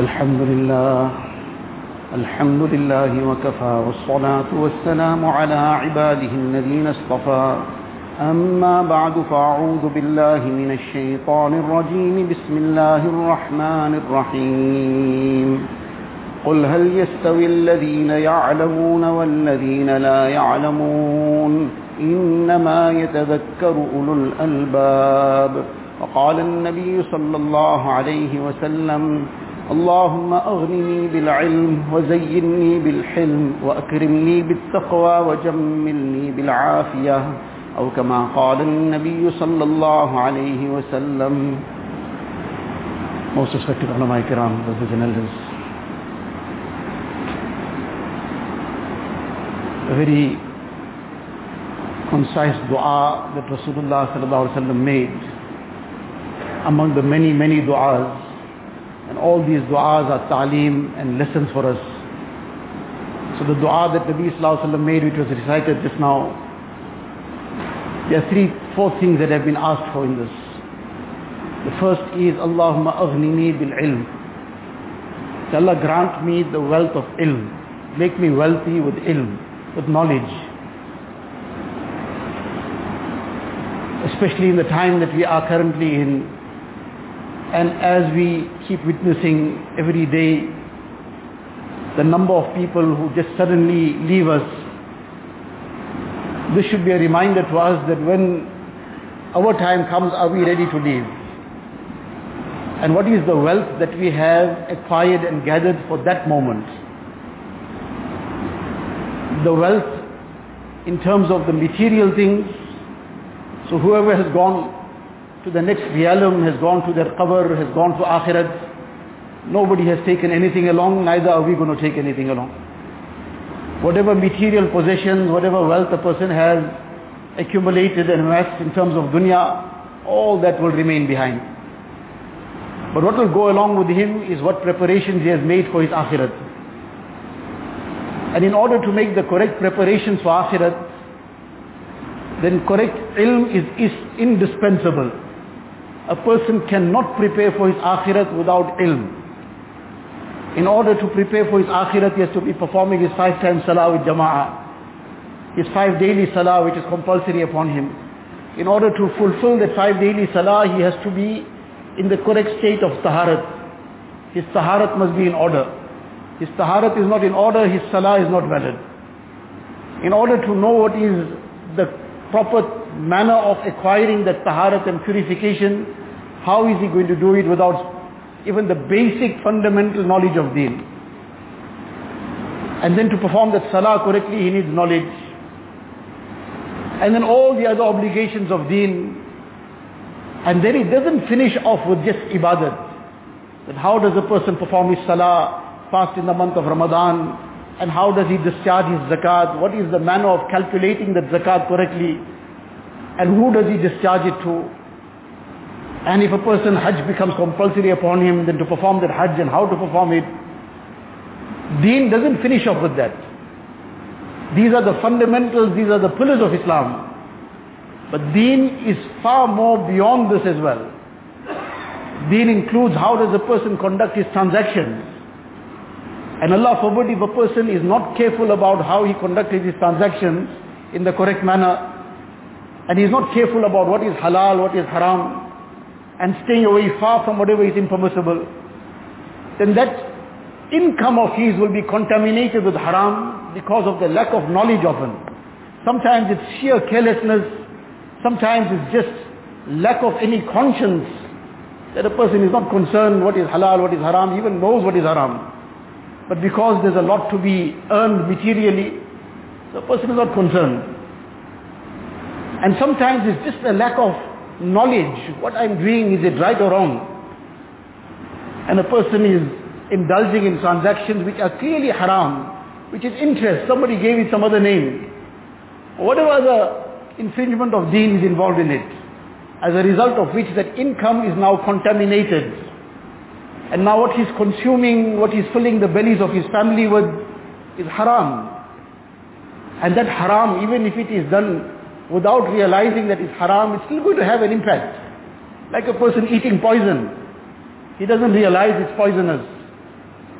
الحمد لله الحمد لله وكفى والصلاة والسلام على عباده الذين اصطفى. أما بعد فأعوذ بالله من الشيطان الرجيم. بسم الله الرحمن الرحيم. قل هل يستوي الذين يعلمون والذين لا يعلمون؟ إنما يتذكر أولو الألباب. وقال النبي صلى الله عليه وسلم اللهم أغنني بالعلم وزينني بالحلم وأكرمني بالتقوى وجملني بالعافية أو كما قال النبي صلى الله عليه وسلم Most respected ulama kiram, brothers and elders. A very concise dua that Rasulullah made among the many, many du'as. And all these du'as are ta'aleem and lessons for us. So the dua that Nabi Sallallahu made, which was recited just now, there are three, four things that have been asked for in this. The first is, Allahumma aghnini bil ilm. Allah grant me the wealth of ilm. Make me wealthy with ilm, with knowledge. Especially in the time that we are currently in, and as we keep witnessing every day the number of people who just suddenly leave us, this should be a reminder to us that when our time comes, are we ready to leave? And what is the wealth that we have acquired and gathered for that moment? The wealth in terms of the material things. So whoever has gone to the next realm, has gone to their qabr, has gone to akhirat. Nobody has taken anything along, neither are we going to take anything along. Whatever material possessions, whatever wealth a person has accumulated and amassed in terms of dunya, all that will remain behind. But what will go along with him is what preparations he has made for his akhirat. And in order to make the correct preparations for akhirat, then correct ilm is, is indispensable. A person cannot prepare for his akhirat without ilm. In order to prepare for his akhirat, he has to be performing his five times salah with jama'ah. His five daily salah which is compulsory upon him. In order to fulfill that five daily salah, he has to be in the correct state of taharat. His taharat must be in order. His taharat is not in order, his salah is not valid. In order to know what is the proper manner of acquiring that taharat and purification, how is he going to do it without even the basic fundamental knowledge of deen? And then to perform that salah correctly, he needs knowledge. And then all the other obligations of deen. And then it doesn't finish off with just ibadat. That how does a person perform his salah, fast in the month of Ramadan, and how does he discharge his zakat? What is the manner of calculating that zakat correctly? And who does he discharge it to? And if a person hajj becomes compulsory upon him, then to perform that hajj and how to perform it. Deen doesn't finish off with that. These are the fundamentals, these are the pillars of Islam. But deen is far more beyond this as well. Deen includes how does a person conduct his transactions. And Allah forbid if a person is not careful about how he conducted his transactions in the correct manner, and he is not careful about what is halal, what is haram, and staying away far from whatever is impermissible, then that income of his will be contaminated with haram because of the lack of knowledge of him. Sometimes it's sheer carelessness, sometimes it's just lack of any conscience that a person is not concerned what is halal, what is haram, even knows what is haram. But because there's a lot to be earned materially, the person is not concerned. And sometimes it's just a lack of knowledge. What I'm doing, is it right or wrong? And a person is indulging in transactions which are clearly haram, which is interest. Somebody gave it some other name. Whatever the infringement of deen is involved in it. As a result of which that income is now contaminated. And now what he's consuming, what he's filling the bellies of his family with is haram. And that haram, even if it is done without realizing that it's haram, it's still going to have an impact. Like a person eating poison. He doesn't realize it's poisonous.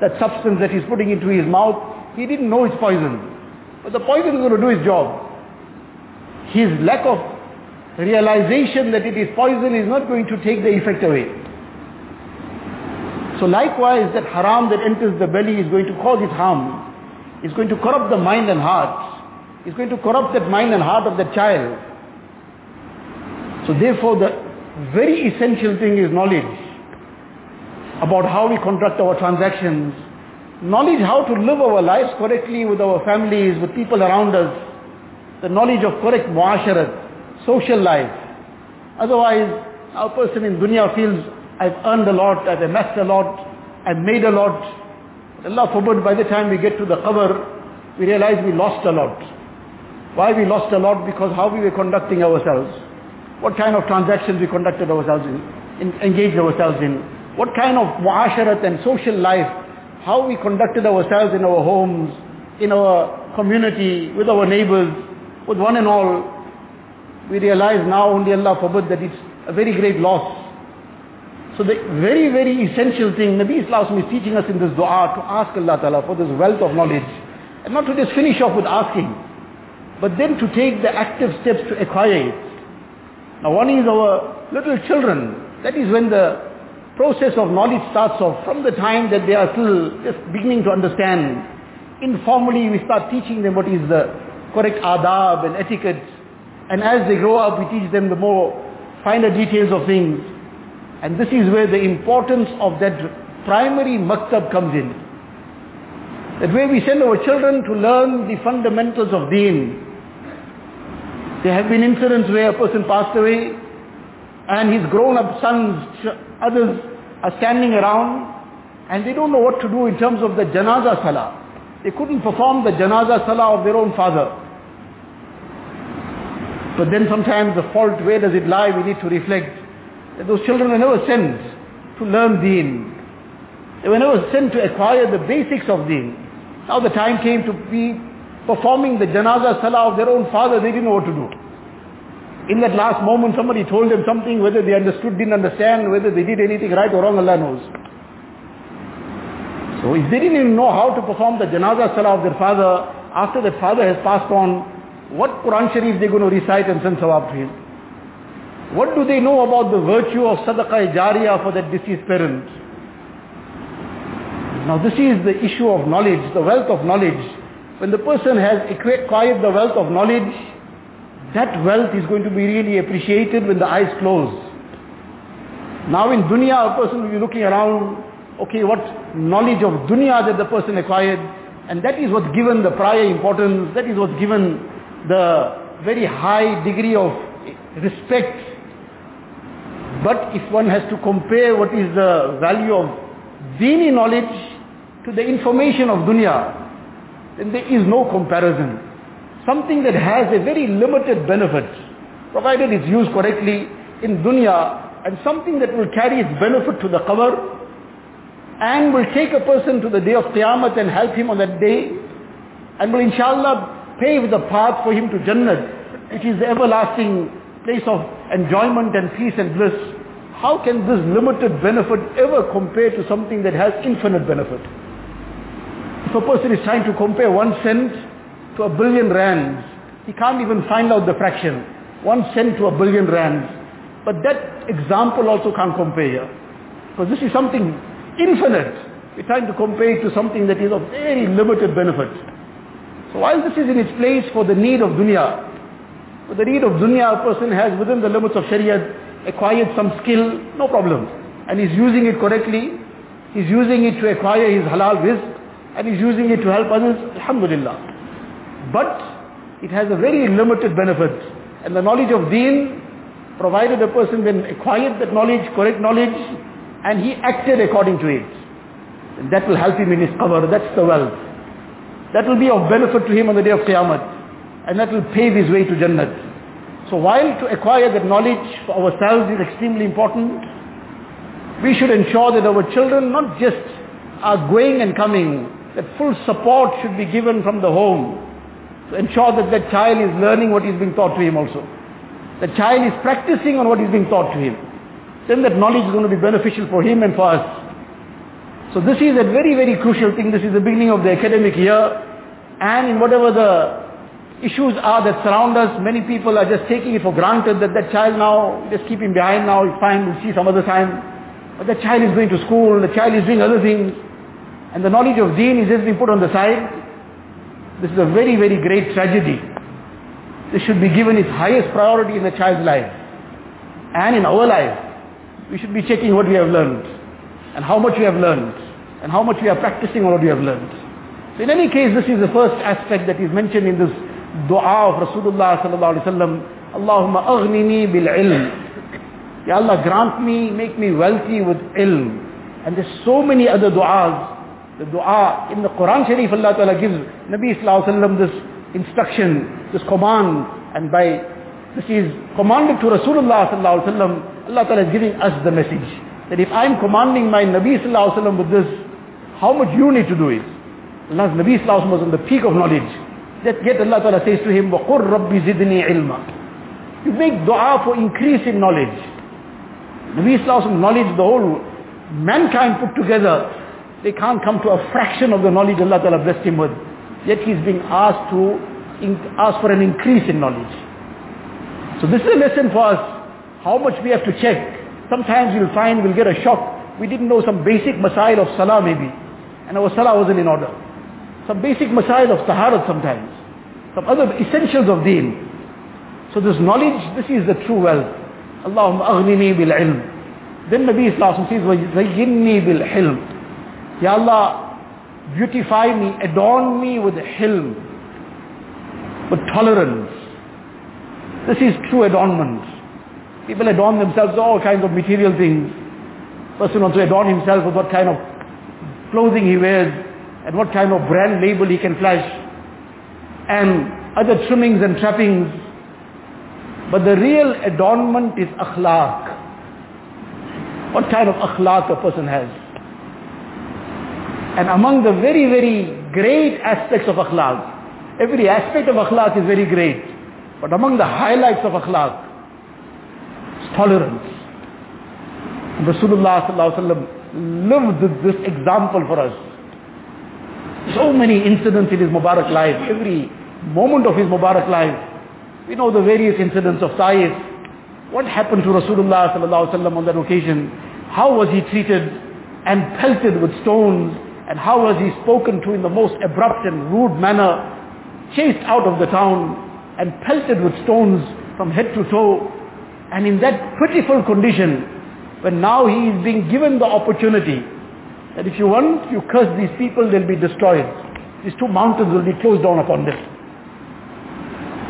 that substance that he's putting into his mouth, he didn't know it's poison. But the poison is going to do its job. His lack of realization that it is poison is not going to take the effect away. So likewise, that haram that enters the belly is going to cause its harm. It's going to corrupt the mind and heart. It's going to corrupt that mind and heart of that child. So therefore, the very essential thing is knowledge about how we conduct our transactions, knowledge how to live our lives correctly with our families, with people around us, the knowledge of correct muasharat, social life. Otherwise, our person in dunya feels, I've earned a lot, I've amassed a lot, I've made a lot. Allah forbid, by the time we get to the qabr, we realize we lost a lot. Why we lost a lot? Because how we were conducting ourselves. What kind of transactions we conducted ourselves in, in engaged ourselves in. What kind of muasharat and social life, how we conducted ourselves in our homes, in our community, with our neighbors, with one and all. We realize now only Allah forbid that it's a very great loss. So the very, very essential thing, Nabi Islam is teaching us in this dua to ask Allah Ta'ala for this wealth of knowledge. And not to just finish off with asking, but then to take the active steps to acquire it. Now one is our little children. That is when the process of knowledge starts off from the time that they are still just beginning to understand. Informally we start teaching them what is the correct adab and etiquette. And as they grow up we teach them the more finer details of things. And this is where the importance of that primary maktab comes in. That way we send our children to learn the fundamentals of deen. There have been incidents where a person passed away and his grown-up sons, others are standing around and they don't know what to do in terms of the janaza salah. They couldn't perform the janaza salah of their own father. But then sometimes the fault, where does it lie? We need to reflect that those children were never sent to learn deen. They were never sent to acquire the basics of deen. Now the time came to be performing the janaza salah of their own father, they didn't know what to do. In that last moment somebody told them something, whether they understood, didn't understand, whether they did anything right or wrong, Allah knows. So if they didn't even know how to perform the janaza salah of their father, after that father has passed on, what Quran Sharif they're going to recite and send sawab to him? What do they know about the virtue of sadaqah jariyah for that deceased parent? Now this is the issue of knowledge, the wealth of knowledge. When the person has acquired the wealth of knowledge, that wealth is going to be really appreciated when the eyes close. Now in dunya, a person will be looking around, okay, what knowledge of dunya that the person acquired, and that is what's given the prior importance, that is what's given the very high degree of respect. But if one has to compare what is the value of dini knowledge to the information of dunya, then there is no comparison. Something that has a very limited benefit, provided it's used correctly in dunya, and something that will carry its benefit to the qabr, and will take a person to the day of Qiyamah and help him on that day, and will inshallah pave the path for him to Jannat, which is the everlasting place of enjoyment and peace and bliss. How can this limited benefit ever compare to something that has infinite benefit? A person is trying to compare one cent to a billion rands, he can't even find out the fraction. One cent to a billion rands. But that example also can't compare here. Because this is something infinite. We're trying to compare it to something that is of very limited benefit. So while this is in its place for the need of dunya, for the need of dunya a person has within the limits of Shariah acquired some skill, no problem. And he's using it correctly. He's using it to acquire his halal rizq and he's using it to help others, alhamdulillah. But it has a very limited benefit. And the knowledge of deen, provided a person then acquired that knowledge, correct knowledge, and he acted according to it. And that will help him in his qabr, that's the wealth. That will be of benefit to him on the day of Qiyamah. And that will pave his way to Jannat. So while to acquire that knowledge for ourselves is extremely important, we should ensure that our children not just are going and coming, that full support should be given from the home to ensure that that child is learning what is being taught to him also. The child is practicing on what is being taught to him. Then that knowledge is going to be beneficial for him and for us. So this is a very, very crucial thing. This is the beginning of the academic year. And in whatever the issues are that surround us, many people are just taking it for granted that that child now, just keep him behind now, it's fine, we'll see some other time. But the child is going to school, the child is doing other things. And the knowledge of deen is just being put on the side. This is a very, very great tragedy. This should be given its highest priority in the child's life. And in our life, we should be checking what we have learned and how much we have learned and how much we are practicing what we have learned. So in any case, this is the first aspect that is mentioned in this dua of Rasulullah sallallahu alaihi wasallam. Allahumma aghnini bil ilm. Ya Allah, grant me, make me wealthy with ilm. And there's so many other du'as. The dua in the Quran Sharif, Allah Ta'ala gives Nabi sallallahu alaihi wasallam this instruction, this command, and by this is commanded to Rasulullah sallallahu alaihi wasallam. Allah Ta'ala is giving us the message that if I'm commanding my Nabi sallallahu alaihi wasallam with this, how much you need to do it. Allah's Nabi sallallahu alaihi wasallam was on the peak of knowledge. That yet Allah Ta'ala says to him, وَقُرْ رَبِّ زِدْنِي عِلْمًا You make dua for increase in knowledge. Nabi sallallahu alaihi wasallam knowledge, the whole mankind put together, they can't come to a fraction of the knowledge Allah Ta'ala blessed him with. Yet he's being asked to ask for an increase in knowledge. So this is a lesson for us, how much we have to check. Sometimes you'll find we'll get a shock. We didn't know some basic masail of salah maybe. And our salah wasn't in order. Some basic masail of taharat sometimes. Some other essentials of deen. So this knowledge, this is the true wealth. Allahumma aghnini bil ilm. Then Nabi Islam says, وَزَيِّنِّي bil hilm. Ya Allah, beautify me, adorn me with hilm, with tolerance. This is true adornment. People adorn themselves with all kinds of material things. Person wants to adorn himself with what kind of clothing he wears and what kind of brand label he can flash and other trimmings and trappings. But the real adornment is akhlaq. What kind of akhlaq a person has. And among the very, very great aspects of akhlaq, every aspect of akhlaq is very great. But among the highlights of akhlaq is tolerance. Rasulullah lived this example for us. So many incidents in his Mubarak life, every moment of his Mubarak life. We know the various incidents of Taif. What happened to Rasulullah on that occasion? How was he treated and pelted with stones? And how was he spoken to in the most abrupt and rude manner? Chased out of the town and pelted with stones from head to toe. And in that pitiful condition, when now he is being given the opportunity that if you want, you curse these people, they'll be destroyed. These two mountains will be closed down upon them.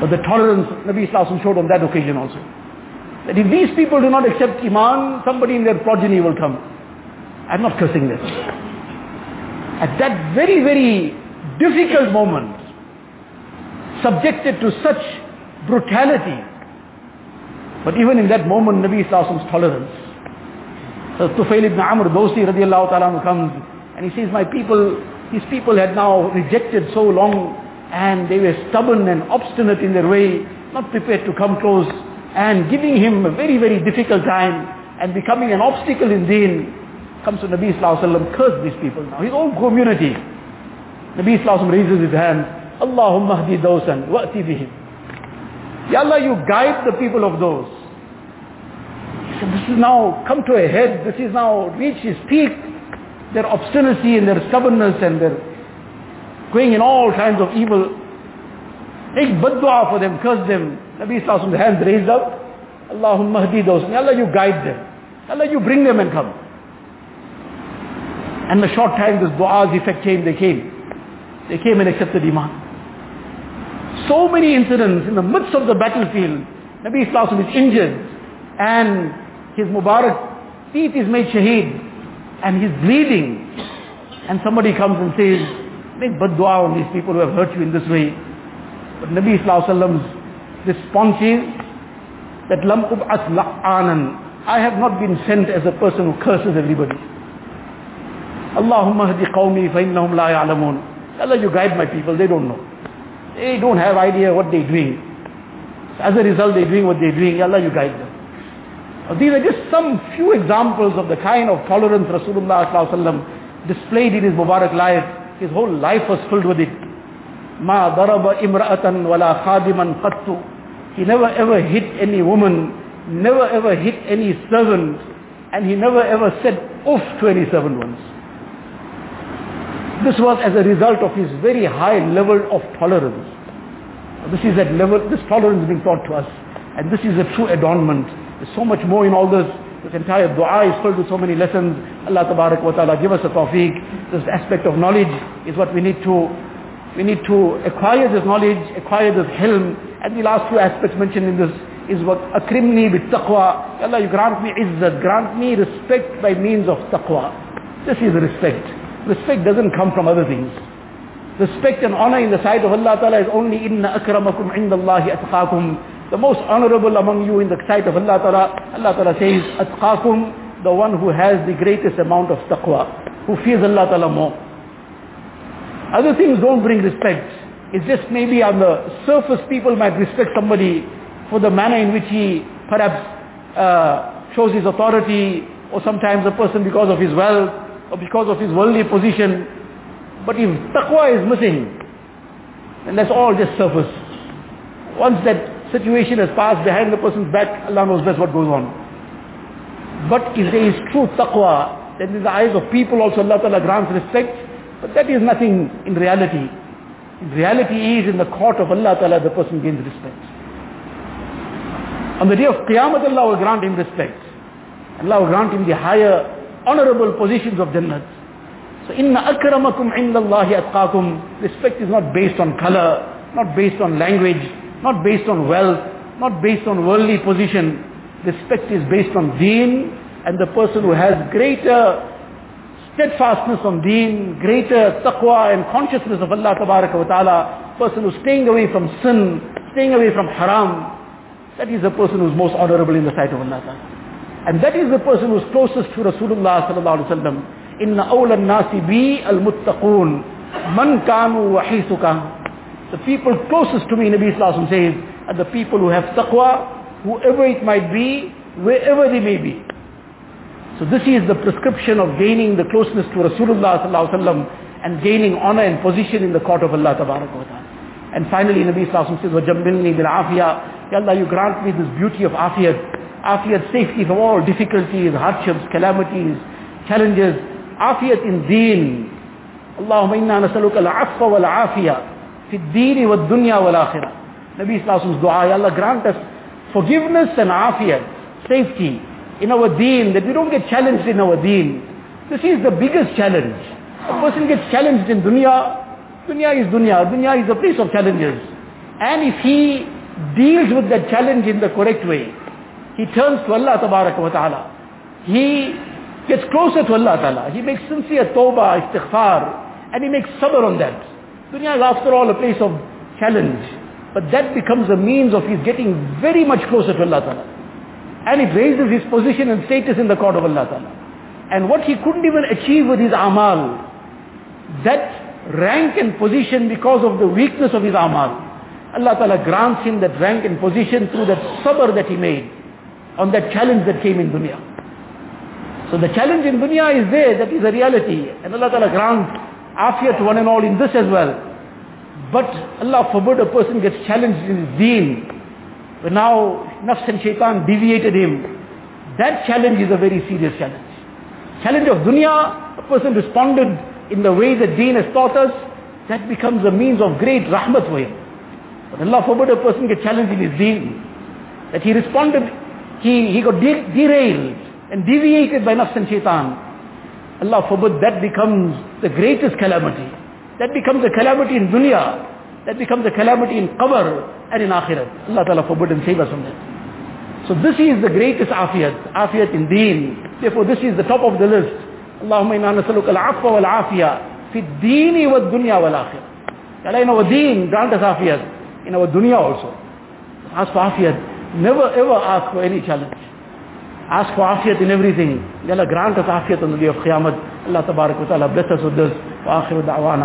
But the tolerance Nabi Islam showed on that occasion also. That if these people do not accept Iman, somebody in their progeny will come. I'm not cursing them. At that very, very difficult moment, subjected to such brutality, but even in that moment, Nabi Islam's tolerance. So Tufail ibn Amr Dawsi radiallahu ta'ala comes and he says, my people, his people had now rejected so long and they were stubborn and obstinate in their way, not prepared to come close and giving him a very, very difficult time and becoming an obstacle in deen. Comes to Nabi Sallallahu Alaihi Wasallam, curse these people now, his own community. Nabi Sallallahu Alaihi Wasallam raises his hand, Allahumma hdi dawsan wa'ti bihim. Ya Allah, you guide the people of Daws. This is now come to a head, this is now reached its peak. Their obstinacy and their stubbornness and their going in all kinds of evil. Make bad dua for them, curse them. Nabi Sallallahu Alaihi hands raised up. Allahumma hdi Daws. Ya Allah, you guide them. Allah, you bring them and come. And in a short time, this dua's effect came, they came. They came and accepted Iman. So many incidents in the midst of the battlefield. Nabi Sallallahu is injured and his Mubarak feet is made shaheed and he's bleeding. And somebody comes and says, make bad dua on these people who have hurt you in this way. But Nabi Sallallahu response is that lam ub'at la'anan. I have not been sent as a person who curses everybody. Allahumma hadi qawmi innahum la ya'lamun. Allah, you guide my people, they don't know. They don't have idea what they're doing. As a result, they're doing what they're doing. Allah, you guide them. These are just some few examples of the kind of tolerance Rasulullah displayed in his Mubarak life. His whole life was filled with it. Ma daraba imra'atan wala khadiman qattu. He never ever hit any woman, never ever hit any servant, and he never ever said off to any servant once. This was as a result of his very high level of tolerance. This is that level, this tolerance being taught to us. And this is a true adornment. There's so much more in all this. This entire dua is filled with so many lessons. Allah Tabarak wa Ta'ala give us a tawfiq. This aspect of knowledge is what we need to, we need to acquire this knowledge, acquire this hilm. And the last two aspects mentioned in this is what akrimni bit taqwa. Allah, you grant me izzat, grant me respect by means of taqwa. This is respect. Respect doesn't come from other things. Respect and honor in the sight of Allah Ta'ala is only inna akramakum indallahi atqakum. The most honorable among you in the sight of Allah Ta'ala, Allah Ta'ala says, atqakum, the one who has the greatest amount of taqwa, who fears Allah Ta'ala more. Other things don't bring respect. It's just maybe on the surface people might respect somebody for the manner in which he perhaps uh, shows his authority, or sometimes a person because of his wealth, because of his worldly position. But if taqwa is missing, then that's all just surface. Once that situation has passed behind the person's back, Allah knows best what goes on. But if there is true taqwa, then in the eyes of people also Allah Ta'ala grants respect, but that is nothing in reality. In reality is in the court of Allah Ta'ala the person gains respect. On the day of Qiyamah Allah will grant him respect. Allah will grant him the higher honorable positions of Jannat. So inna akramakum indallahi atqakum. Respect is not based on color, not based on language, not based on wealth, not based on worldly position. Respect is based on deen and the person who has greater steadfastness on deen, greater taqwa and consciousness of Allah tabaraka wa ta'ala, person who's staying away from sin, staying away from haram, that is the person who's most honorable in the sight of Allah ta'ala. And that is the person who's closest to Rasulullah sallallahu alaihi wasallam. Inna awla nasi bi al-muttaqun man kanu wa hisuka. The people closest to me, Nabi sallallahu alaihi wasallam says, are the people who have taqwa, whoever it might be, wherever they may be. So this is the prescription of gaining the closeness to Rasulullah sallallahu alaihi wasallam and gaining honor and position in the court of Allah tabaraka wa ta'ala. And finally Nabi sallallahu alaihi wasallam says, وَجَمِّلْنِي بِالْعَافِيَةِ Ya Allah, you grant me this beauty of afiyat afiyat, safety from all difficulties, hardships, calamities, challenges, afiyat in deen. Allahumma inna nasaluka al-afwa wal-afiya fi ad-deen wa wal-akhirah. Nabi Sallallahu dua, Ya Allah grant us forgiveness and afiyat, safety in our deen, that we don't get challenged in our deen. This is the biggest challenge. A person gets challenged in dunya, dunya is dunya, dunya is a place of challenges. And if he deals with that challenge in the correct way, he turns to Allah wa ta'ala. He gets closer to Allah ta'ala. He makes sincere tawbah, istighfar, and he makes sabr on that. Dunya is after all a place of challenge. But that becomes a means of his getting very much closer to Allah ta'ala. And it raises his position and status in the court of Allah ta'ala. And what he couldn't even achieve with his amal, that rank and position because of the weakness of his amal, Allah ta'ala grants him that rank and position through that sabr that he made on that challenge that came in dunya. So the challenge in dunya is there, that is a reality. And Allah Ta'ala grants afiyat to one and all in this as well. But Allah forbid a person gets challenged in his deen. But now nafs and shaitan deviated him. That challenge is a very serious challenge. Challenge of dunya, a person responded in the way that deen has taught us, that becomes a means of great rahmat for him. But Allah forbid a person get challenged in his deen. That he responded he, he got de derailed and deviated by nafs and shaitan. Allah forbid that becomes the greatest calamity. That becomes a calamity in dunya. That becomes a calamity in qabr and in akhirat. Allah Ta'ala forbid and save us from that. So this is the greatest afiyat, afiyat in deen. Therefore this is the top of the list. Nasaluka al-afwa wal-afiya fi ad-deen wa ad-dunya wal-akhirah. Allah in our deen grant us afiyat. In our dunya also. Ask for afiyat. Never ever ask for any challenge. Ask for afiyat in everything. Allah grant us afiyat on the day of Qiyamah. Allah tabarak wa ta'ala bless us with this. Wa akhiru da'wana.